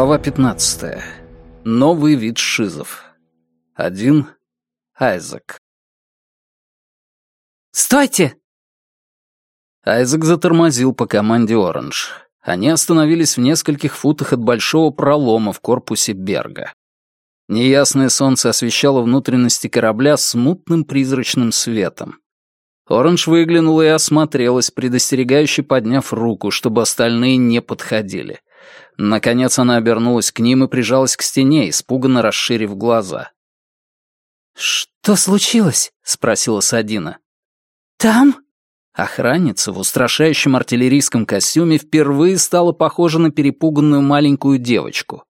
Глава 15. Новый вид шизов. 1. Айзек. «Стойте!» Айзек затормозил по команде «Оранж». Они остановились в нескольких футах от большого пролома в корпусе Берга. Неясное солнце освещало внутренности корабля смутным призрачным светом. Оранж выглянула и осмотрелась, предостерегающе подняв руку, чтобы остальные не подходили — Наконец она обернулась к ним и прижалась к стене, испуганно расширив глаза. «Что случилось?» — спросила Садина. «Там?» Охранница в устрашающем артиллерийском костюме впервые стала похожа на перепуганную маленькую девочку.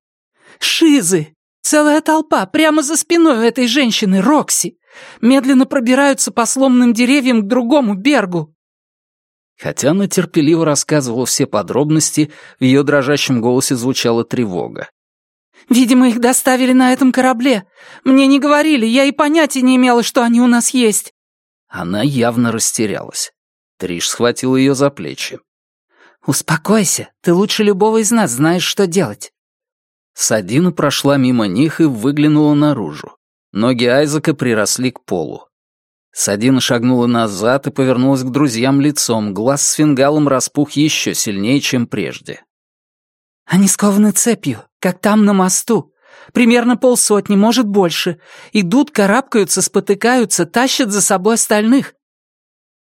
«Шизы! Целая толпа прямо за спиной у этой женщины, Рокси! Медленно пробираются по сломанным деревьям к другому бергу!» Хотя она терпеливо рассказывала все подробности, в ее дрожащем голосе звучала тревога. «Видимо, их доставили на этом корабле. Мне не говорили, я и понятия не имела, что они у нас есть». Она явно растерялась. Триш схватил ее за плечи. «Успокойся, ты лучше любого из нас знаешь, что делать». Садина прошла мимо них и выглянула наружу. Ноги Айзека приросли к полу. Садина шагнула назад и повернулась к друзьям лицом, глаз с фингалом распух еще сильнее, чем прежде. «Они скованы цепью, как там на мосту. Примерно полсотни, может, больше. Идут, карабкаются, спотыкаются, тащат за собой остальных».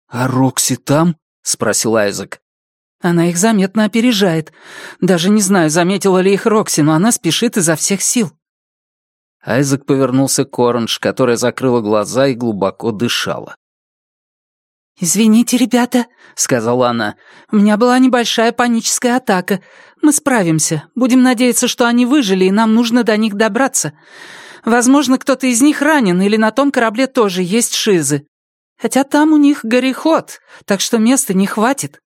«А Рокси там?» — спросил Айзек. «Она их заметно опережает. Даже не знаю, заметила ли их Рокси, но она спешит изо всех сил». Айзек повернулся к Оранж, которая закрыла глаза и глубоко дышала. «Извините, ребята», — сказала она, — «у меня была небольшая паническая атака. Мы справимся. Будем надеяться, что они выжили, и нам нужно до них добраться. Возможно, кто-то из них ранен, или на том корабле тоже есть шизы. Хотя там у них гореход, так что места не хватит».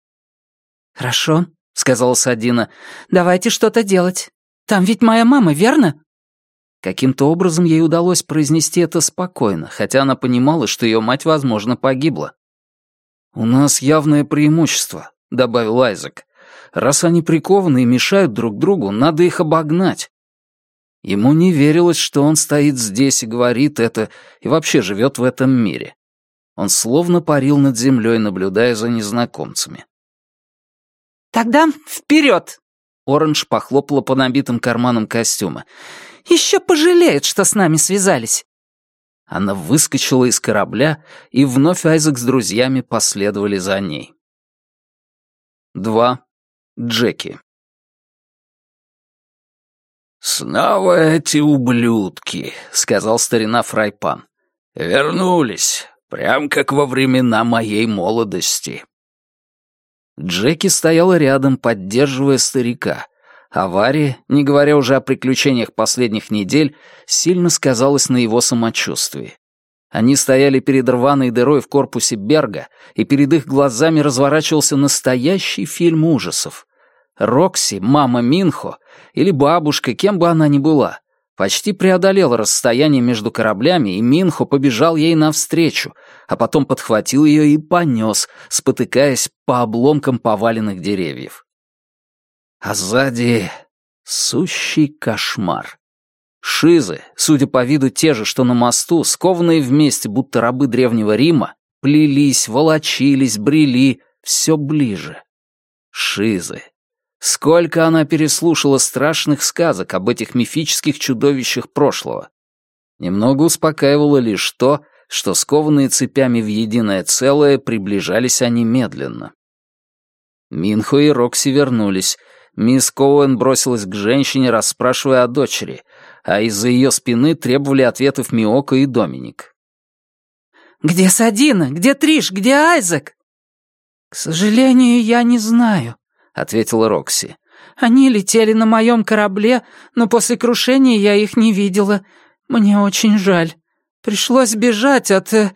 «Хорошо», — сказала Садина, — «давайте что-то делать. Там ведь моя мама, верно?» Каким-то образом ей удалось произнести это спокойно, хотя она понимала, что ее мать, возможно, погибла. «У нас явное преимущество», — добавил Айзек. «Раз они прикованы и мешают друг другу, надо их обогнать». Ему не верилось, что он стоит здесь и говорит это, и вообще живет в этом мире. Он словно парил над землей, наблюдая за незнакомцами. «Тогда вперед!» Оранж похлопала по набитым карманам костюма еще пожалеет, что с нами связались». Она выскочила из корабля, и вновь Айзек с друзьями последовали за ней. Два Джеки «Снова эти ублюдки», — сказал старина Фрайпан. «Вернулись, прям как во времена моей молодости». Джеки стояла рядом, поддерживая старика — Авария, не говоря уже о приключениях последних недель, сильно сказалась на его самочувствии. Они стояли перед рваной дырой в корпусе Берга, и перед их глазами разворачивался настоящий фильм ужасов. Рокси, мама Минхо или бабушка, кем бы она ни была, почти преодолела расстояние между кораблями, и Минхо побежал ей навстречу, а потом подхватил ее и понес, спотыкаясь по обломкам поваленных деревьев а сзади сущий кошмар. Шизы, судя по виду те же, что на мосту, скованные вместе, будто рабы Древнего Рима, плелись, волочились, брели все ближе. Шизы. Сколько она переслушала страшных сказок об этих мифических чудовищах прошлого. Немного успокаивало лишь то, что скованные цепями в единое целое приближались они медленно. Минхо и Рокси вернулись, Мисс Коуэн бросилась к женщине, расспрашивая о дочери, а из-за ее спины требовали ответов Миоко и Доминик. «Где Садина? Где Триш? Где Айзек?» «К сожалению, я не знаю», — ответила Рокси. «Они летели на моем корабле, но после крушения я их не видела. Мне очень жаль. Пришлось бежать от...» э,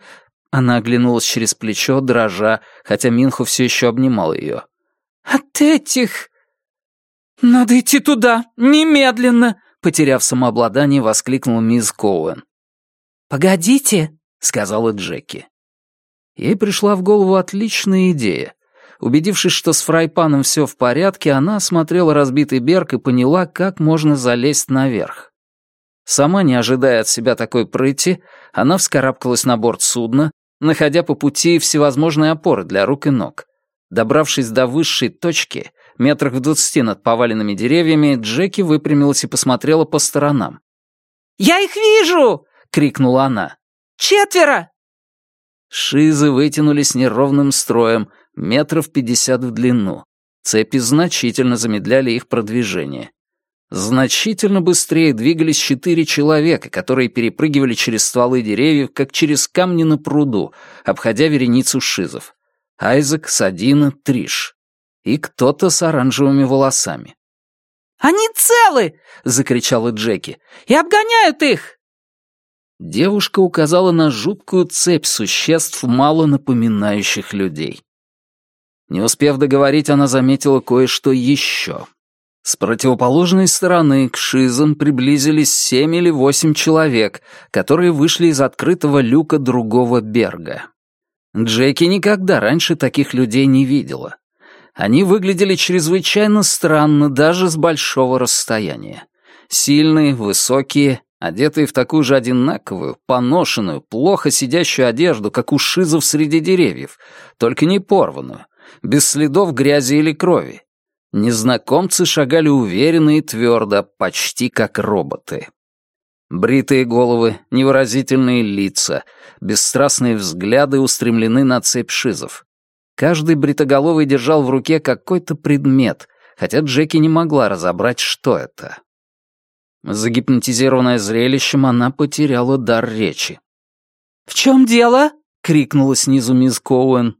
Она оглянулась через плечо, дрожа, хотя Минху все еще обнимал ее. «От этих...» «Надо идти туда! Немедленно!» Потеряв самообладание, воскликнул мисс Коуэн. «Погодите!» — сказала Джеки. Ей пришла в голову отличная идея. Убедившись, что с фрайпаном все в порядке, она осмотрела разбитый берг и поняла, как можно залезть наверх. Сама не ожидая от себя такой прыти, она вскарабкалась на борт судна, находя по пути всевозможные опоры для рук и ног. Добравшись до высшей точки — метрах в двадцати над поваленными деревьями, Джеки выпрямилась и посмотрела по сторонам. «Я их вижу!» — крикнула она. «Четверо!» Шизы вытянулись неровным строем, метров пятьдесят в длину. Цепи значительно замедляли их продвижение. Значительно быстрее двигались четыре человека, которые перепрыгивали через стволы деревьев, как через камни на пруду, обходя вереницу шизов. Айзек, Садина, Триш и кто-то с оранжевыми волосами. «Они целы!» — закричала Джеки. «И обгоняют их!» Девушка указала на жуткую цепь существ, мало напоминающих людей. Не успев договорить, она заметила кое-что еще. С противоположной стороны к шизам приблизились семь или восемь человек, которые вышли из открытого люка другого берга. Джеки никогда раньше таких людей не видела. Они выглядели чрезвычайно странно даже с большого расстояния. Сильные, высокие, одетые в такую же одинаковую, поношенную, плохо сидящую одежду, как у шизов среди деревьев, только не порванную, без следов грязи или крови. Незнакомцы шагали уверенно и твердо, почти как роботы. Бритые головы, невыразительные лица, бесстрастные взгляды устремлены на цепь шизов. Каждый бритоголовый держал в руке какой-то предмет, хотя Джеки не могла разобрать, что это. Загипнотизированная зрелищем, она потеряла дар речи. «В чем дело?» — крикнула снизу мисс Коуэн.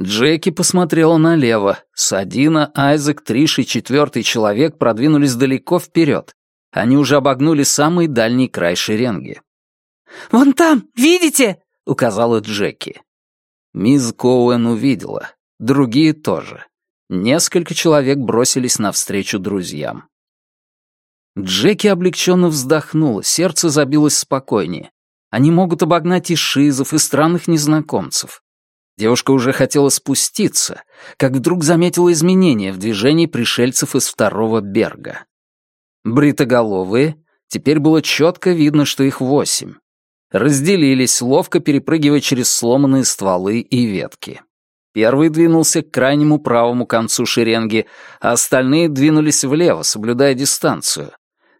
Джеки посмотрела налево. Садина, Айзек, Триш и четвертый человек продвинулись далеко вперед. Они уже обогнули самый дальний край шеренги. «Вон там, видите?» — указала Джеки. Мисс Коуэн увидела. Другие тоже. Несколько человек бросились навстречу друзьям. Джеки облегченно вздохнула, сердце забилось спокойнее. Они могут обогнать и шизов, и странных незнакомцев. Девушка уже хотела спуститься, как вдруг заметила изменения в движении пришельцев из второго берга. Бритоголовые, теперь было четко видно, что их восемь разделились, ловко перепрыгивая через сломанные стволы и ветки. Первый двинулся к крайнему правому концу шеренги, а остальные двинулись влево, соблюдая дистанцию.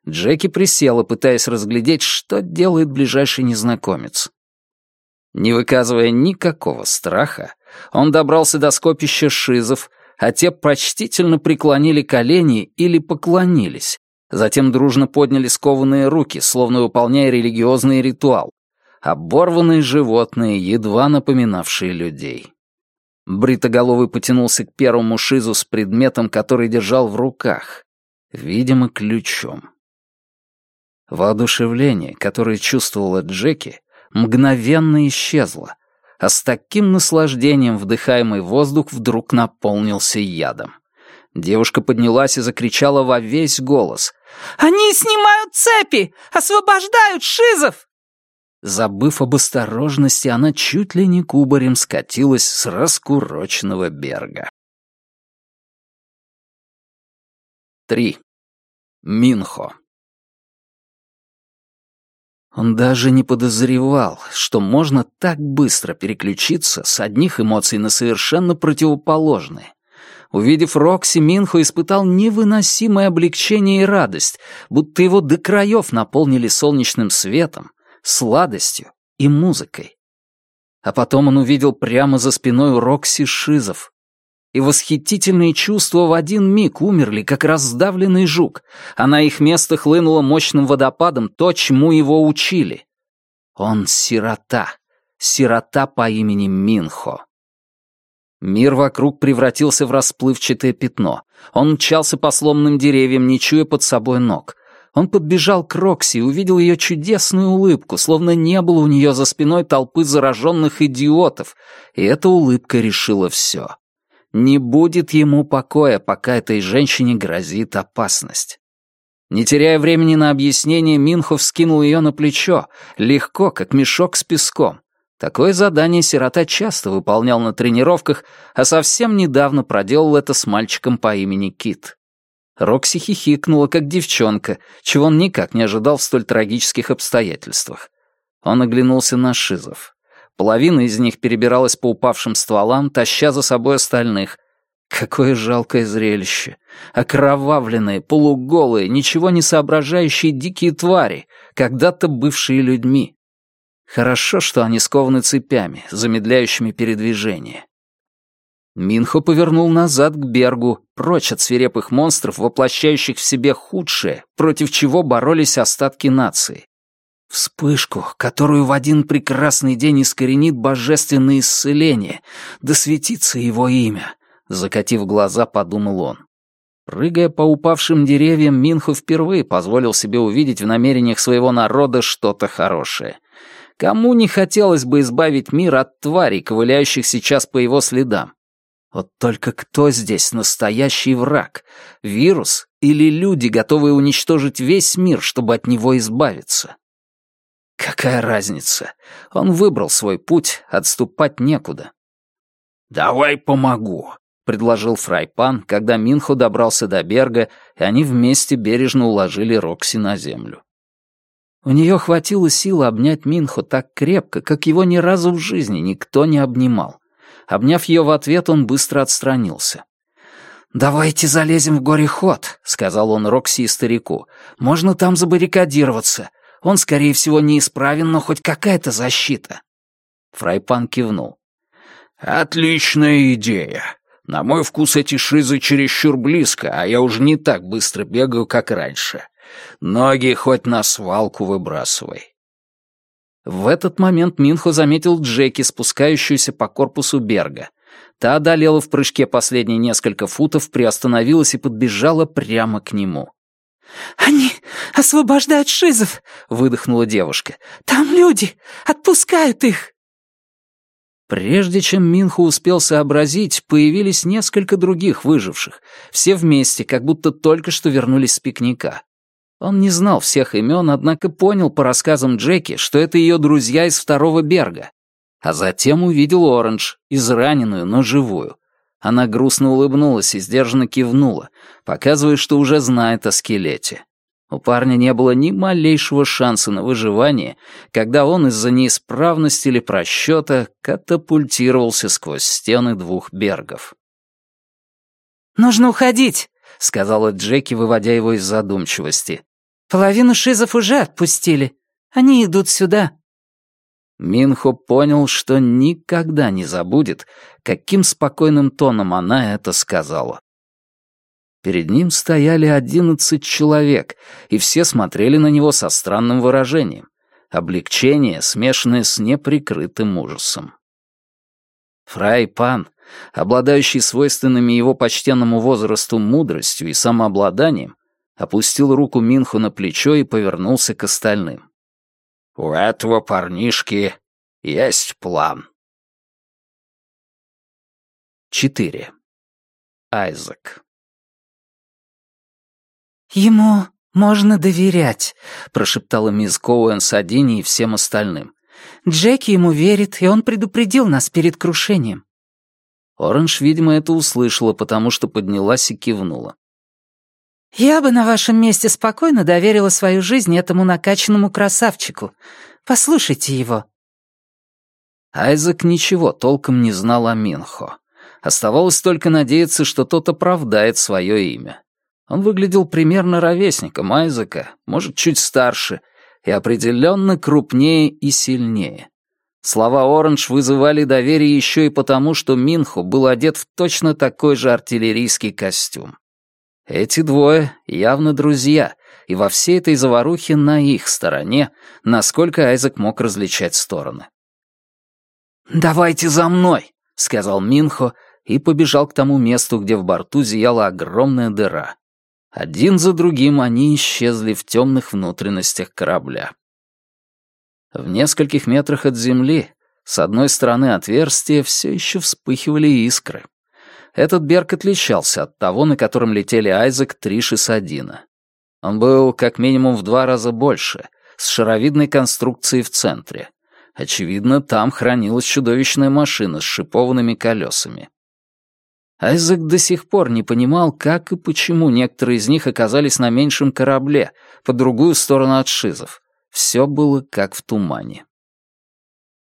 Джеки присела, пытаясь разглядеть, что делает ближайший незнакомец. Не выказывая никакого страха, он добрался до скопища шизов, а те почтительно преклонили колени или поклонились, затем дружно подняли скованные руки, словно выполняя религиозный ритуал, оборванные животные, едва напоминавшие людей. Бритоголовый потянулся к первому шизу с предметом, который держал в руках, видимо, ключом. Воодушевление, которое чувствовала Джеки, мгновенно исчезло, а с таким наслаждением вдыхаемый воздух вдруг наполнился ядом. Девушка поднялась и закричала во весь голос. «Они снимают цепи! Освобождают шизов!» забыв об осторожности, она чуть ли не кубарем скатилась с раскуроченного берга. Три. Минхо Он даже не подозревал, что можно так быстро переключиться с одних эмоций на совершенно противоположные. Увидев Рокси, Минхо испытал невыносимое облегчение и радость, будто его до краев наполнили солнечным светом, сладостью и музыкой. А потом он увидел прямо за спиной Рокси Шизов. И восхитительные чувства в один миг умерли, как раздавленный жук, а на их место хлынуло мощным водопадом то, чему его учили. Он сирота, сирота по имени Минхо. Мир вокруг превратился в расплывчатое пятно. Он мчался по сломанным деревьям, не чуя под собой ног — он подбежал к Рокси и увидел ее чудесную улыбку, словно не было у нее за спиной толпы зараженных идиотов, и эта улыбка решила все. Не будет ему покоя, пока этой женщине грозит опасность. Не теряя времени на объяснение, Минхов скинул ее на плечо, легко, как мешок с песком. Такое задание сирота часто выполнял на тренировках, а совсем недавно проделал это с мальчиком по имени Кит. Рокси хихикнула, как девчонка, чего он никак не ожидал в столь трагических обстоятельствах. Он оглянулся на шизов. Половина из них перебиралась по упавшим стволам, таща за собой остальных. Какое жалкое зрелище! Окровавленные, полуголые, ничего не соображающие дикие твари, когда-то бывшие людьми. Хорошо, что они скованы цепями, замедляющими передвижение. Минхо повернул назад к Бергу, прочь от свирепых монстров, воплощающих в себе худшее, против чего боролись остатки нации. Вспышку, которую в один прекрасный день искоренит божественное исцеление, досветится его имя, закатив глаза, подумал он. Прыгая по упавшим деревьям, Минхо впервые позволил себе увидеть в намерениях своего народа что-то хорошее. Кому не хотелось бы избавить мир от тварей, ковыляющих сейчас по его следам? Вот только кто здесь настоящий враг? Вирус или люди, готовые уничтожить весь мир, чтобы от него избавиться? Какая разница? Он выбрал свой путь, отступать некуда. «Давай помогу», — предложил Фрайпан, когда Минхо добрался до Берга, и они вместе бережно уложили Рокси на землю. У нее хватило сил обнять Минхо так крепко, как его ни разу в жизни никто не обнимал. Обняв ее в ответ, он быстро отстранился. «Давайте залезем в горе-ход», — сказал он Рокси и старику. «Можно там забаррикадироваться. Он, скорее всего, неисправен, но хоть какая-то защита». Фрайпан кивнул. «Отличная идея. На мой вкус эти шизы чересчур близко, а я уж не так быстро бегаю, как раньше. Ноги хоть на свалку выбрасывай». В этот момент Минхо заметил Джеки, спускающуюся по корпусу Берга. Та одолела в прыжке последние несколько футов, приостановилась и подбежала прямо к нему. «Они освобождают шизов!» — выдохнула девушка. «Там люди! Отпускают их!» Прежде чем Минху успел сообразить, появились несколько других выживших, все вместе, как будто только что вернулись с пикника. Он не знал всех имен, однако понял по рассказам Джеки, что это ее друзья из второго Берга. А затем увидел Оранж, израненную, но живую. Она грустно улыбнулась и сдержанно кивнула, показывая, что уже знает о скелете. У парня не было ни малейшего шанса на выживание, когда он из-за неисправности или просчета катапультировался сквозь стены двух бергов. «Нужно уходить!» — сказала Джеки, выводя его из задумчивости. Половину шизов уже отпустили. Они идут сюда». Минхо понял, что никогда не забудет, каким спокойным тоном она это сказала. Перед ним стояли одиннадцать человек, и все смотрели на него со странным выражением. Облегчение, смешанное с неприкрытым ужасом. Фрай Пан, обладающий свойственными его почтенному возрасту мудростью и самообладанием, опустил руку Минху на плечо и повернулся к остальным. «У этого парнишки есть план». 4. Айзек «Ему можно доверять», — прошептала мисс Коуэн Садини и всем остальным. «Джеки ему верит, и он предупредил нас перед крушением». Оранж, видимо, это услышала, потому что поднялась и кивнула. «Я бы на вашем месте спокойно доверила свою жизнь этому накачанному красавчику. Послушайте его». Айзек ничего толком не знал о Минхо. Оставалось только надеяться, что тот оправдает свое имя. Он выглядел примерно ровесником Айзека, может, чуть старше, и определенно крупнее и сильнее. Слова Оранж вызывали доверие еще и потому, что Минхо был одет в точно такой же артиллерийский костюм. Эти двое явно друзья, и во всей этой заварухе на их стороне, насколько Айзек мог различать стороны. «Давайте за мной!» — сказал Минхо и побежал к тому месту, где в борту зияла огромная дыра. Один за другим они исчезли в темных внутренностях корабля. В нескольких метрах от земли, с одной стороны отверстия, все еще вспыхивали искры. Этот Берг отличался от того, на котором летели Айзек, Триш и Садина. Он был как минимум в два раза больше, с шаровидной конструкцией в центре. Очевидно, там хранилась чудовищная машина с шипованными колесами. Айзек до сих пор не понимал, как и почему некоторые из них оказались на меньшем корабле, по другую сторону от шизов. Все было как в тумане.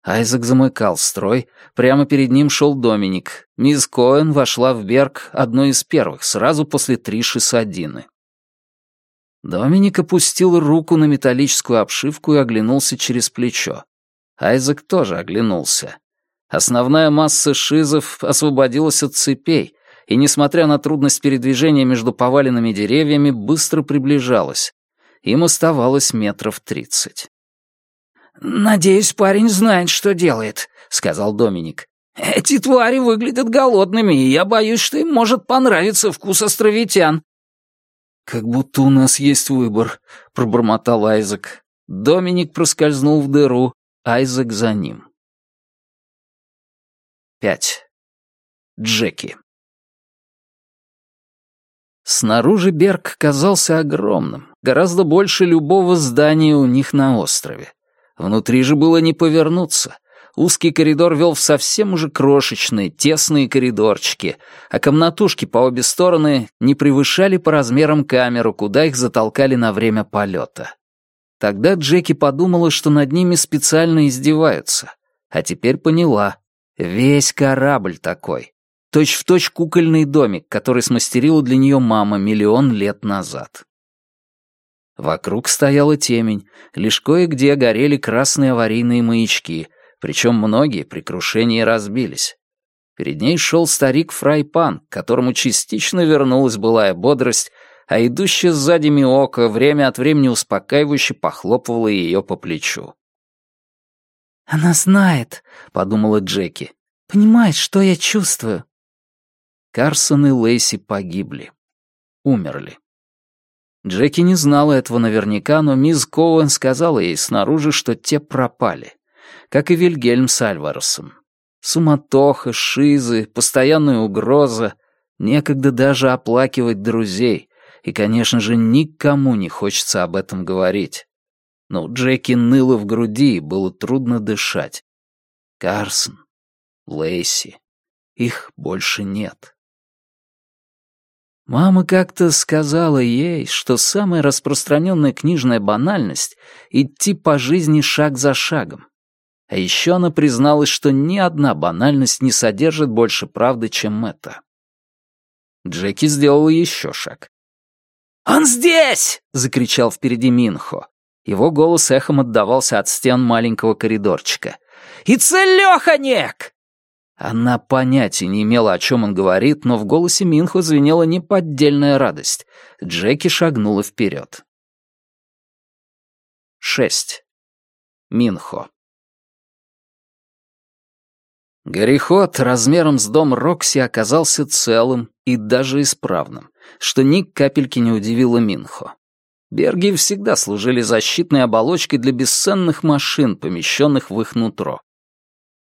Айзек замыкал строй. Прямо перед ним шел Доминик. Мисс Коэн вошла в Берг, одной из первых, сразу после Триши Садины. Доминик опустил руку на металлическую обшивку и оглянулся через плечо. Айзек тоже оглянулся. Основная масса шизов освободилась от цепей и, несмотря на трудность передвижения между поваленными деревьями, быстро приближалась. Им оставалось метров тридцать. «Надеюсь, парень знает, что делает», — сказал Доминик. «Эти твари выглядят голодными, и я боюсь, что им может понравиться вкус островитян». «Как будто у нас есть выбор», — пробормотал Айзек. Доминик проскользнул в дыру, Айзек за ним. Пять. Джеки Снаружи Берг казался огромным, гораздо больше любого здания у них на острове. Внутри же было не повернуться. Узкий коридор вел в совсем уже крошечные, тесные коридорчики, а комнатушки по обе стороны не превышали по размерам камеру, куда их затолкали на время полета. Тогда Джеки подумала, что над ними специально издеваются, а теперь поняла — весь корабль такой, точь-в-точь точь кукольный домик, который смастерила для нее мама миллион лет назад. Вокруг стояла темень, лишь кое-где горели красные аварийные маячки, причем многие при крушении разбились. Перед ней шел старик Фрайпан, которому частично вернулась былая бодрость, а идущая сзади Миока время от времени успокаивающе похлопывала ее по плечу. «Она знает», — подумала Джеки, — «понимает, что я чувствую». Карсон и Лейси погибли. Умерли. Джеки не знала этого наверняка, но мисс Коуэн сказала ей снаружи, что те пропали, как и Вильгельм с Альваресом. Суматоха, шизы, постоянная угроза, некогда даже оплакивать друзей, и, конечно же, никому не хочется об этом говорить. Но у Джеки ныло в груди, и было трудно дышать. Карсон, Лейси, их больше нет. Мама как-то сказала ей, что самая распространенная книжная банальность — идти по жизни шаг за шагом. А еще она призналась, что ни одна банальность не содержит больше правды, чем это. Джеки сделал еще шаг. «Он здесь!» — закричал впереди Минхо. Его голос эхом отдавался от стен маленького коридорчика. «И целеханек!» Она понятия не имела, о чем он говорит, но в голосе Минхо звенела неподдельная радость. Джеки шагнула вперед. 6. Минхо. Гореход размером с дом Рокси оказался целым и даже исправным, что ни капельки не удивило Минхо. Берги всегда служили защитной оболочкой для бесценных машин, помещенных в их нутро.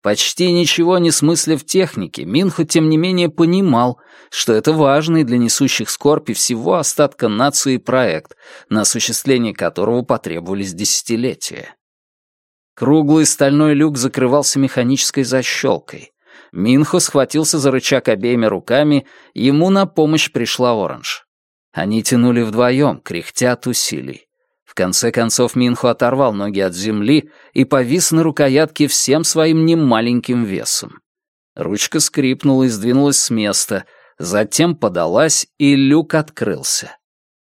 Почти ничего не смыслив в технике, Минху, тем не менее, понимал, что это важный для несущих скорби всего остатка нации проект, на осуществление которого потребовались десятилетия. Круглый стальной люк закрывался механической защелкой. Минхо схватился за рычаг обеими руками, ему на помощь пришла Оранж. Они тянули вдвоем, кряхтя от усилий конце концов Минху оторвал ноги от земли и повис на рукоятке всем своим немаленьким весом. Ручка скрипнула и сдвинулась с места, затем подалась, и люк открылся.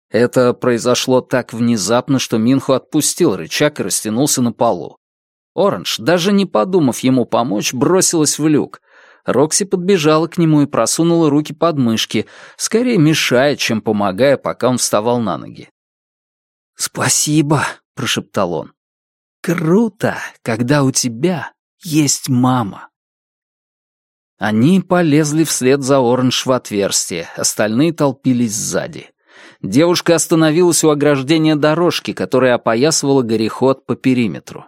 Это произошло так внезапно, что Минху отпустил рычаг и растянулся на полу. Оранж, даже не подумав ему помочь, бросилась в люк. Рокси подбежала к нему и просунула руки под мышки, скорее мешая, чем помогая, пока он вставал на ноги. «Спасибо», — прошептал он. «Круто, когда у тебя есть мама». Они полезли вслед за Оранж в отверстие, остальные толпились сзади. Девушка остановилась у ограждения дорожки, которая опоясывала гореход по периметру.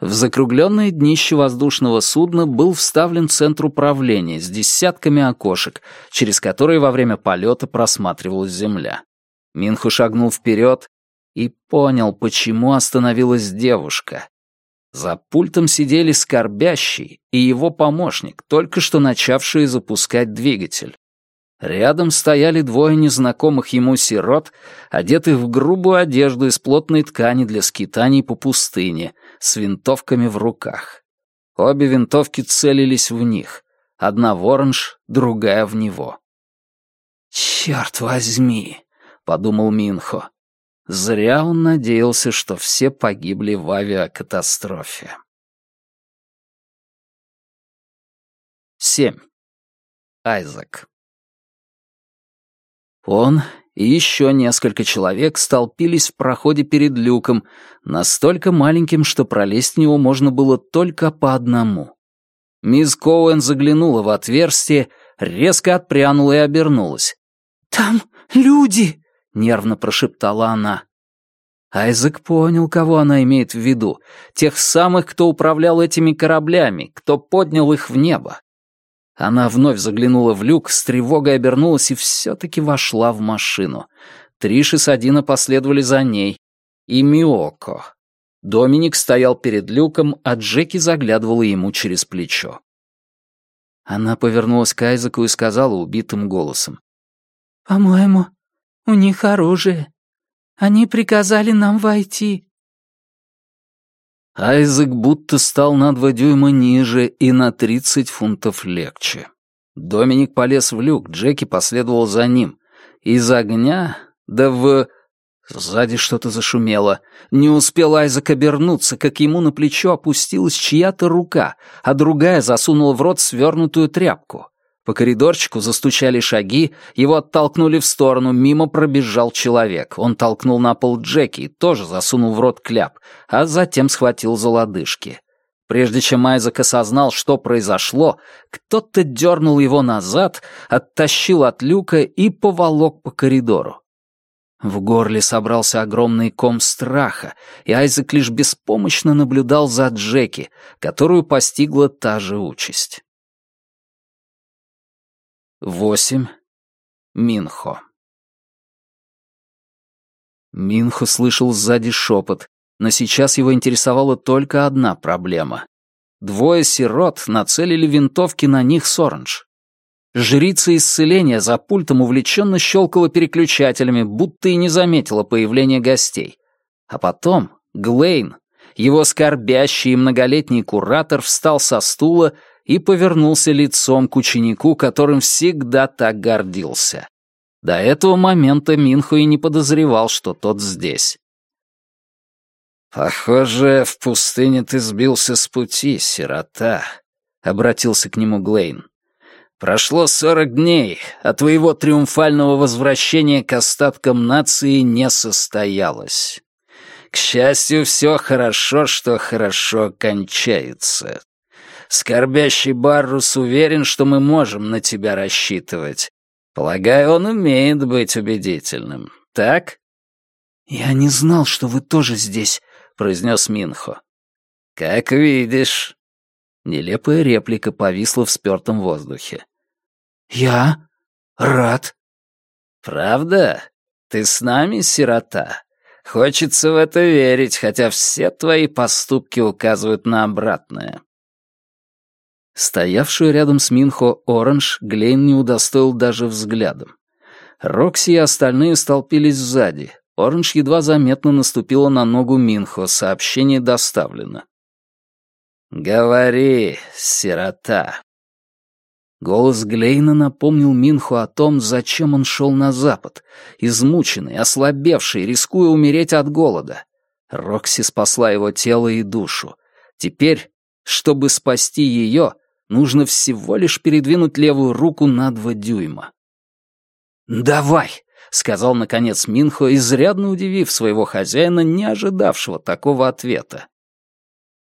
В закругленное днище воздушного судна был вставлен центр управления с десятками окошек, через которые во время полета просматривалась земля. Минху шагнул вперед и понял, почему остановилась девушка. За пультом сидели скорбящий и его помощник, только что начавшие запускать двигатель. Рядом стояли двое незнакомых ему сирот, одетых в грубую одежду из плотной ткани для скитаний по пустыне, с винтовками в руках. Обе винтовки целились в них. Одна в оранж, другая в него. Черт возьми!» — подумал Минхо. Зря он надеялся, что все погибли в авиакатастрофе. 7. Айзек Он и еще несколько человек столпились в проходе перед люком, настолько маленьким, что пролезть в него можно было только по одному. Мисс Коуэн заглянула в отверстие, резко отпрянула и обернулась. «Там люди!» нервно прошептала она. Айзек понял, кого она имеет в виду. Тех самых, кто управлял этими кораблями, кто поднял их в небо. Она вновь заглянула в люк, с тревогой обернулась и все-таки вошла в машину. Триши и Адина последовали за ней. И Миоко. Доминик стоял перед люком, а Джеки заглядывала ему через плечо. Она повернулась к Айзеку и сказала убитым голосом. «По-моему, у них оружие. Они приказали нам войти». Айзек будто стал на два дюйма ниже и на тридцать фунтов легче. Доминик полез в люк, Джеки последовал за ним. Из огня, да в... Сзади что-то зашумело. Не успел Айзек обернуться, как ему на плечо опустилась чья-то рука, а другая засунула в рот свернутую тряпку. По коридорчику, застучали шаги, его оттолкнули в сторону, мимо пробежал человек. Он толкнул на пол Джеки и тоже засунул в рот кляп, а затем схватил за лодыжки. Прежде чем Айзек осознал, что произошло, кто-то дернул его назад, оттащил от люка и поволок по коридору. В горле собрался огромный ком страха, и Айзек лишь беспомощно наблюдал за Джеки, которую постигла та же участь. Восемь. Минхо. Минхо слышал сзади шепот, но сейчас его интересовала только одна проблема. Двое сирот нацелили винтовки на них с оранж. Жрица исцеления за пультом увлеченно щелкала переключателями, будто и не заметила появления гостей. А потом Глейн, его скорбящий и многолетний куратор, встал со стула и повернулся лицом к ученику, которым всегда так гордился. До этого момента Минху и не подозревал, что тот здесь. «Похоже, в пустыне ты сбился с пути, сирота», — обратился к нему Глейн. «Прошло сорок дней, а твоего триумфального возвращения к остаткам нации не состоялось. К счастью, все хорошо, что хорошо кончается скорбящий Баррус уверен, что мы можем на тебя рассчитывать. Полагаю, он умеет быть убедительным, так?» «Я не знал, что вы тоже здесь», — произнес Минхо. «Как видишь». Нелепая реплика повисла в спертом воздухе. «Я рад». «Правда? Ты с нами, сирота? Хочется в это верить, хотя все твои поступки указывают на обратное». Стоявшую рядом с Минхо Оранж Глейн не удостоил даже взглядом. Рокси и остальные столпились сзади. Оранж едва заметно наступила на ногу Минхо, сообщение доставлено. «Говори, сирота!» Голос Глейна напомнил Минху о том, зачем он шел на запад, измученный, ослабевший, рискуя умереть от голода. Рокси спасла его тело и душу. Теперь, чтобы спасти ее, — Нужно всего лишь передвинуть левую руку на два дюйма. «Давай!» — сказал, наконец, Минхо, изрядно удивив своего хозяина, не ожидавшего такого ответа.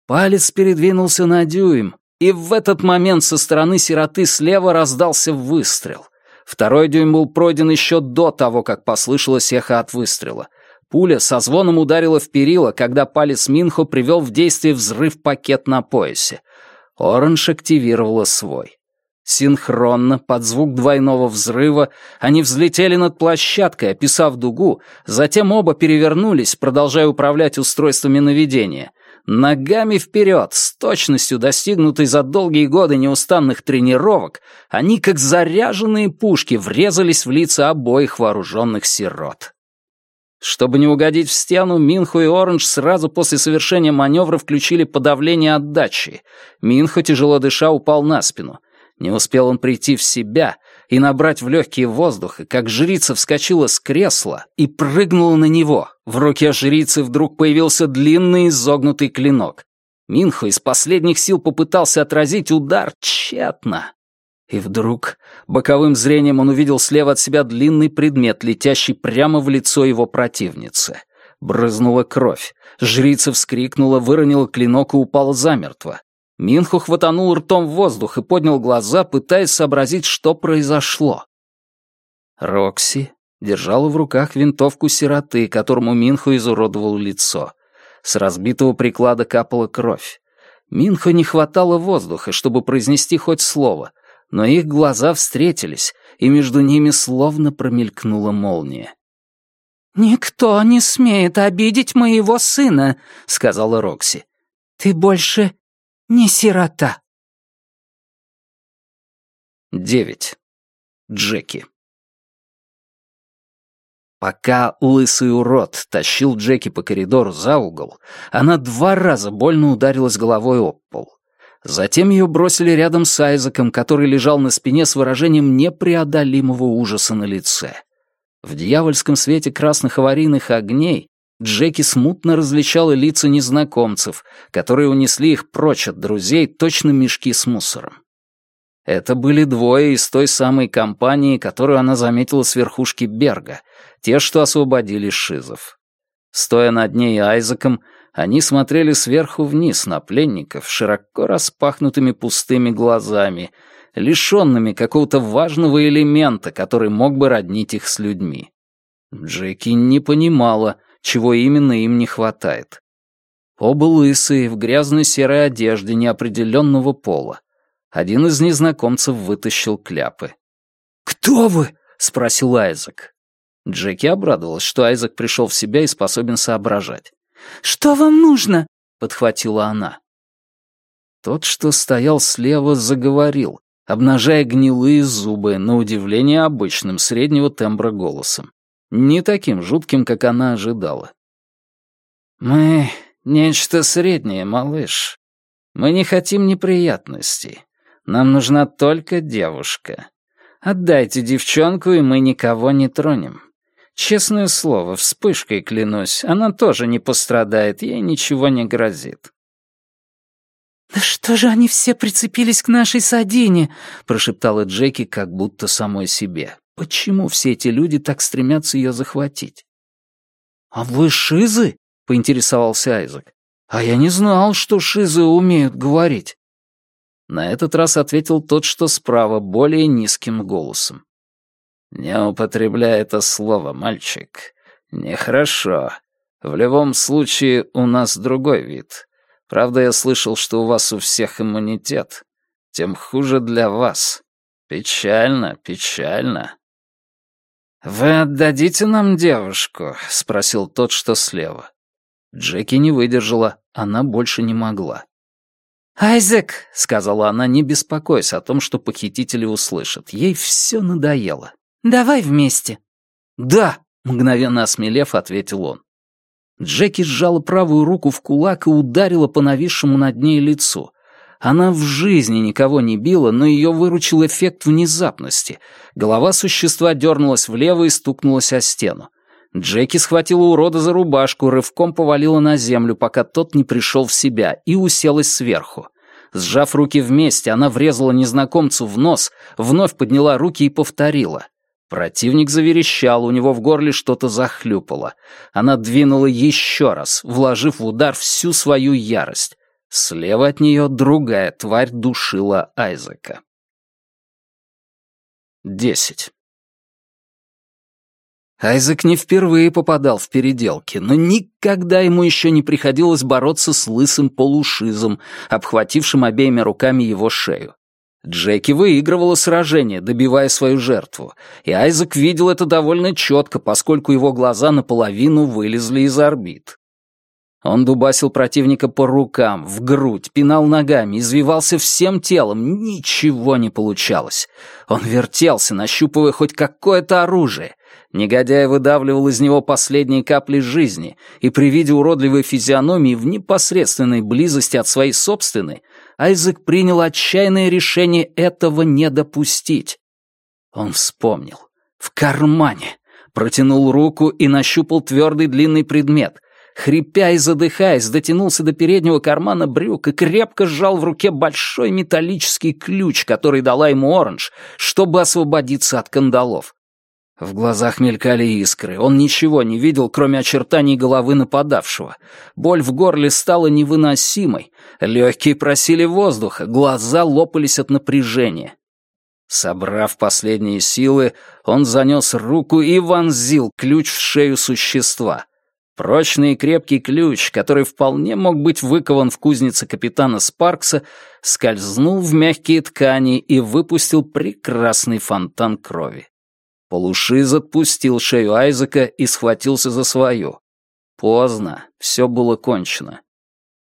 Палец передвинулся на дюйм, и в этот момент со стороны сироты слева раздался выстрел. Второй дюйм был пройден еще до того, как послышалось эхо от выстрела. Пуля со звоном ударила в перила, когда палец Минхо привел в действие взрыв пакет на поясе — Оранж активировала свой. Синхронно, под звук двойного взрыва, они взлетели над площадкой, описав дугу, затем оба перевернулись, продолжая управлять устройствами наведения. Ногами вперед, с точностью достигнутой за долгие годы неустанных тренировок, они, как заряженные пушки, врезались в лица обоих вооруженных сирот. Чтобы не угодить в стену, Минху и Оранж сразу после совершения маневра включили подавление отдачи. Минху тяжело дыша, упал на спину. Не успел он прийти в себя и набрать в легкие воздуха, как жрица вскочила с кресла и прыгнула на него. В руке жрицы вдруг появился длинный изогнутый клинок. Минху из последних сил попытался отразить удар тщетно. И вдруг боковым зрением он увидел слева от себя длинный предмет, летящий прямо в лицо его противницы. Брызнула кровь. Жрица вскрикнула, выронила клинок и упала замертво. Минху хватанул ртом в воздух и поднял глаза, пытаясь сообразить, что произошло. Рокси держала в руках винтовку сироты, которому Минху изуродовал лицо. С разбитого приклада капала кровь. Минху не хватало воздуха, чтобы произнести хоть слово — но их глаза встретились, и между ними словно промелькнула молния. «Никто не смеет обидеть моего сына», — сказала Рокси. «Ты больше не сирота». Девять. Джеки. Пока лысый урод тащил Джеки по коридору за угол, она два раза больно ударилась головой об пол. Затем ее бросили рядом с Айзеком, который лежал на спине с выражением непреодолимого ужаса на лице. В дьявольском свете красных аварийных огней Джеки смутно различала лица незнакомцев, которые унесли их прочь от друзей, точно мешки с мусором. Это были двое из той самой компании, которую она заметила с верхушки Берга, те, что освободили Шизов. Стоя над ней Айзеком, они смотрели сверху вниз на пленников широко распахнутыми пустыми глазами, лишенными какого-то важного элемента, который мог бы роднить их с людьми. Джеки не понимала, чего именно им не хватает. Оба лысые, в грязной серой одежде неопределенного пола. Один из незнакомцев вытащил кляпы. «Кто вы?» — спросил Айзек. Джеки обрадовалась, что Айзек пришел в себя и способен соображать. «Что вам нужно?» — подхватила она. Тот, что стоял слева, заговорил, обнажая гнилые зубы, на удивление обычным, среднего тембра голосом. Не таким жутким, как она ожидала. «Мы нечто среднее, малыш. Мы не хотим неприятностей. Нам нужна только девушка. Отдайте девчонку, и мы никого не тронем. Честное слово, вспышкой клянусь, она тоже не пострадает, ей ничего не грозит». «Да что же они все прицепились к нашей садине?» — прошептала Джеки как будто самой себе. «Почему все эти люди так стремятся ее захватить?» «А вы шизы?» — поинтересовался Айзек. «А я не знал, что шизы умеют говорить». На этот раз ответил тот, что справа, более низким голосом. Не употребляй это слово, мальчик. Нехорошо. В любом случае, у нас другой вид. Правда, я слышал, что у вас у всех иммунитет. Тем хуже для вас. Печально, печально. «Вы отдадите нам девушку?» — спросил тот, что слева. Джеки не выдержала, она больше не могла. «Айзек!» — сказала она, не беспокоясь о том, что похитители услышат. Ей все надоело. «Давай вместе». «Да», — мгновенно осмелев, ответил он. Джеки сжала правую руку в кулак и ударила по нависшему над ней лицу. Она в жизни никого не била, но ее выручил эффект внезапности. Голова существа дернулась влево и стукнулась о стену. Джеки схватила урода за рубашку, рывком повалила на землю, пока тот не пришел в себя, и уселась сверху. Сжав руки вместе, она врезала незнакомцу в нос, вновь подняла руки и повторила. Противник заверещал, у него в горле что-то захлюпало. Она двинула еще раз, вложив в удар всю свою ярость. Слева от нее другая тварь душила Айзека. Десять. Айзек не впервые попадал в переделки, но никогда ему еще не приходилось бороться с лысым полушизом, обхватившим обеими руками его шею. Джеки выигрывала сражение, добивая свою жертву, и Айзек видел это довольно четко, поскольку его глаза наполовину вылезли из орбит. Он дубасил противника по рукам, в грудь, пинал ногами, извивался всем телом, ничего не получалось. Он вертелся, нащупывая хоть какое-то оружие. Негодяй выдавливал из него последние капли жизни, и при виде уродливой физиономии в непосредственной близости от своей собственной Айзек принял отчаянное решение этого не допустить. Он вспомнил. В кармане. Протянул руку и нащупал твердый длинный предмет. Хрипя и задыхаясь, дотянулся до переднего кармана брюк и крепко сжал в руке большой металлический ключ, который дала ему Оранж, чтобы освободиться от кандалов. В глазах мелькали искры. Он ничего не видел, кроме очертаний головы нападавшего. Боль в горле стала невыносимой. Легкие просили воздуха, глаза лопались от напряжения. Собрав последние силы, он занес руку и вонзил ключ в шею существа. Прочный и крепкий ключ, который вполне мог быть выкован в кузнице капитана Спаркса, скользнул в мягкие ткани и выпустил прекрасный фонтан крови. Полушиза пустил шею Айзека и схватился за свою. Поздно, все было кончено.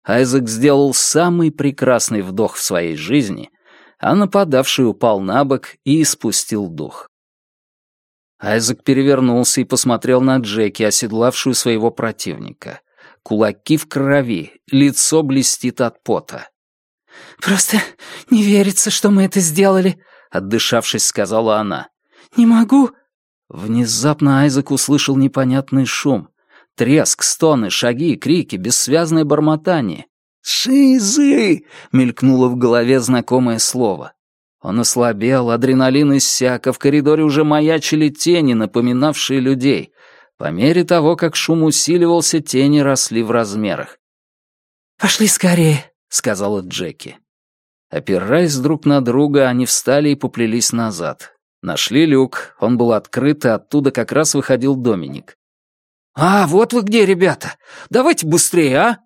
Айзек сделал самый прекрасный вдох в своей жизни, а нападавший упал на бок и испустил дух. Айзек перевернулся и посмотрел на Джеки, оседлавшую своего противника. Кулаки в крови, лицо блестит от пота. «Просто не верится, что мы это сделали», — отдышавшись, сказала она. «Не могу Внезапно Айзек услышал непонятный шум. Треск, стоны, шаги, крики, бессвязное бормотание. «Шизы!» — мелькнуло в голове знакомое слово. Он ослабел, адреналин иссяк, а в коридоре уже маячили тени, напоминавшие людей. По мере того, как шум усиливался, тени росли в размерах. «Пошли скорее», — сказала Джеки. Опираясь друг на друга, они встали и поплелись назад. Нашли люк, он был открыт, и оттуда как раз выходил Доминик. «А, вот вы где, ребята! Давайте быстрее, а!»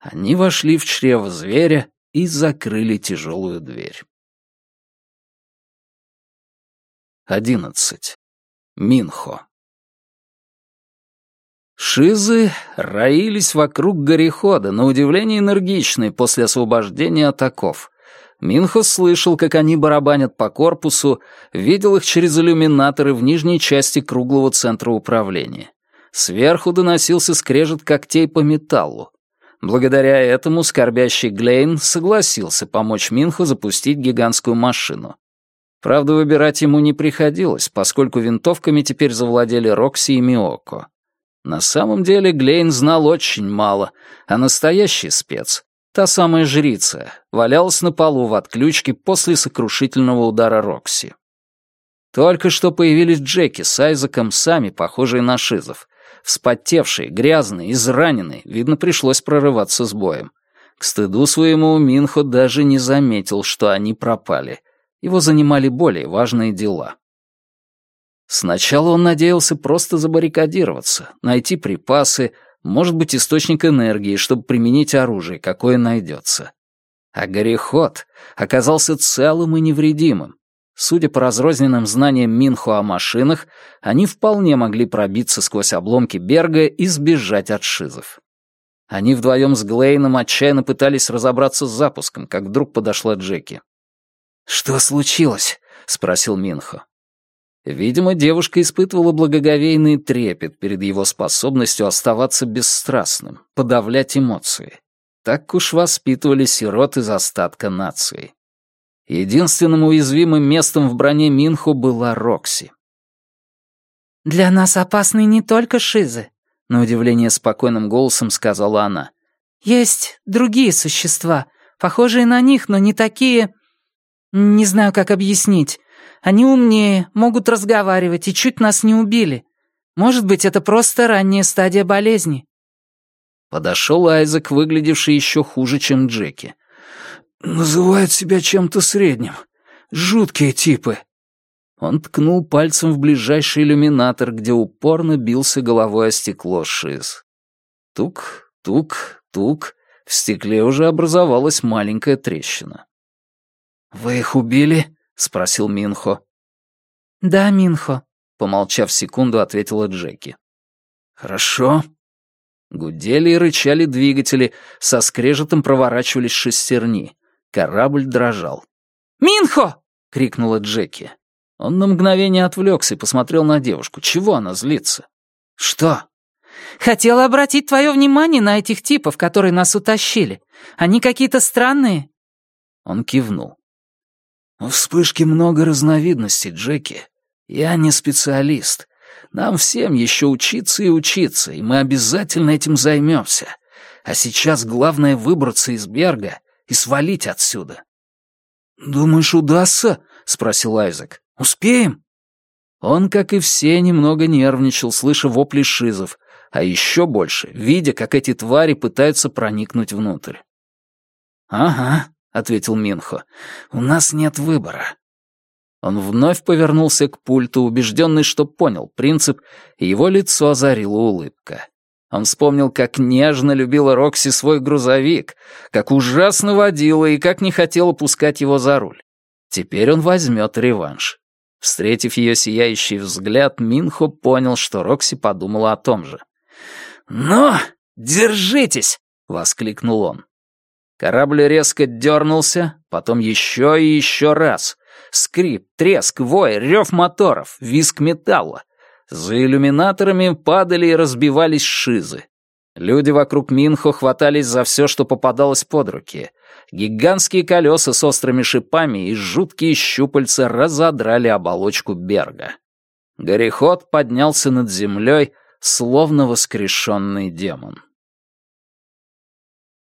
Они вошли в чрево зверя и закрыли тяжелую дверь. Одиннадцать. Минхо. Шизы роились вокруг горехода, на удивление энергичные после освобождения атаков. Минхо слышал, как они барабанят по корпусу, видел их через иллюминаторы в нижней части круглого центра управления. Сверху доносился скрежет когтей по металлу. Благодаря этому скорбящий Глейн согласился помочь Минху запустить гигантскую машину. Правда, выбирать ему не приходилось, поскольку винтовками теперь завладели Рокси и Миоко. На самом деле Глейн знал очень мало, а настоящий спец та самая жрица, валялась на полу в отключке после сокрушительного удара Рокси. Только что появились Джеки с Айзеком, сами похожие на шизов. Вспотевшие, грязные, израненные, видно, пришлось прорываться с боем. К стыду своему Минхо даже не заметил, что они пропали. Его занимали более важные дела. Сначала он надеялся просто забаррикадироваться, найти припасы, может быть источник энергии, чтобы применить оружие, какое найдется. А гореход оказался целым и невредимым. Судя по разрозненным знаниям Минху о машинах, они вполне могли пробиться сквозь обломки Берга и сбежать от шизов. Они вдвоем с Глейном отчаянно пытались разобраться с запуском, как вдруг подошла Джеки. «Что случилось?» — спросил Минхо. Видимо, девушка испытывала благоговейный трепет перед его способностью оставаться бесстрастным, подавлять эмоции. Так уж воспитывали сирот из остатка нации. Единственным уязвимым местом в броне Минхо была Рокси. «Для нас опасны не только шизы», — на удивление спокойным голосом сказала она. «Есть другие существа, похожие на них, но не такие... Не знаю, как объяснить. Они умнее, могут разговаривать и чуть нас не убили. Может быть, это просто ранняя стадия болезни». Подошел Айзек, выглядевший еще хуже, чем Джеки. Называют себя чем-то средним. Жуткие типы». Он ткнул пальцем в ближайший иллюминатор, где упорно бился головой о стекло шиз. Тук, тук, тук. В стекле уже образовалась маленькая трещина. «Вы их убили?» — спросил Минхо. «Да, Минхо», — помолчав секунду, ответила Джеки. «Хорошо». Гудели и рычали двигатели, со скрежетом проворачивались шестерни. Корабль дрожал. «Минхо!» — крикнула Джеки. Он на мгновение отвлекся и посмотрел на девушку. Чего она злится? «Что?» «Хотела обратить твое внимание на этих типов, которые нас утащили. Они какие-то странные». Он кивнул. У Вспышки много разновидностей, Джеки. Я не специалист. Нам всем еще учиться и учиться, и мы обязательно этим займемся. А сейчас главное выбраться из Берга и свалить отсюда». «Думаешь, удастся?» — спросил Айзек. «Успеем?» Он, как и все, немного нервничал, слыша вопли шизов, а еще больше, видя, как эти твари пытаются проникнуть внутрь. «Ага, ответил Минхо. «У нас нет выбора». Он вновь повернулся к пульту, убежденный, что понял принцип, и его лицо озарила улыбка. Он вспомнил, как нежно любила Рокси свой грузовик, как ужасно водила и как не хотела пускать его за руль. Теперь он возьмет реванш. Встретив ее сияющий взгляд, Минхо понял, что Рокси подумала о том же. «Ну, держитесь!» — воскликнул он. Корабль резко дернулся, потом еще и еще раз. Скрип, треск, вой, рев моторов, виск металла. За иллюминаторами падали и разбивались шизы. Люди вокруг Минхо хватались за все, что попадалось под руки. Гигантские колеса с острыми шипами и жуткие щупальца разодрали оболочку Берга. Гореход поднялся над землей, словно воскрешенный демон.